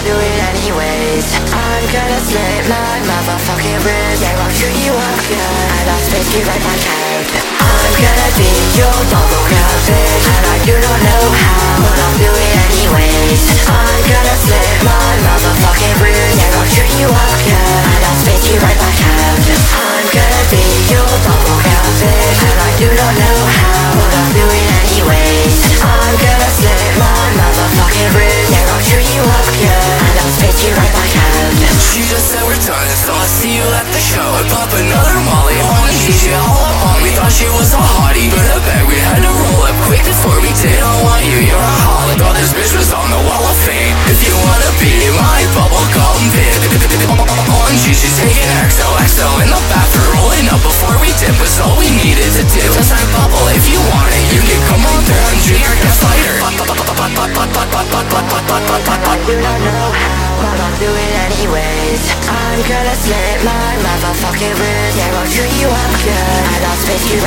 I'll do it anyways. I'm gonna slit my motherfucking wrist. Yeah, I'll treat you up good I'll spit you right back out I'm gonna be your bubble gum bitch. And I do not know how, but I'll do it anyways. I'm we're so I'll see you at the show. I pop another molly, honey, she all up on me. Thought she was a hottie, but I bet we had to roll up quick before we did. I want you, you're a holly Thought this bitch was on the wall of fame. If you wanna be my bubble gum bitch On G, she's taking XOXO in the bathroom Rolling up before we dip was all we needed to do. Just like bubble, if you want it, you can come on through and G, your gaslighter I do not know do it anyways. I'm gonna slit my motherfucking wrist Yeah, I'll treat you up good And I'll spit you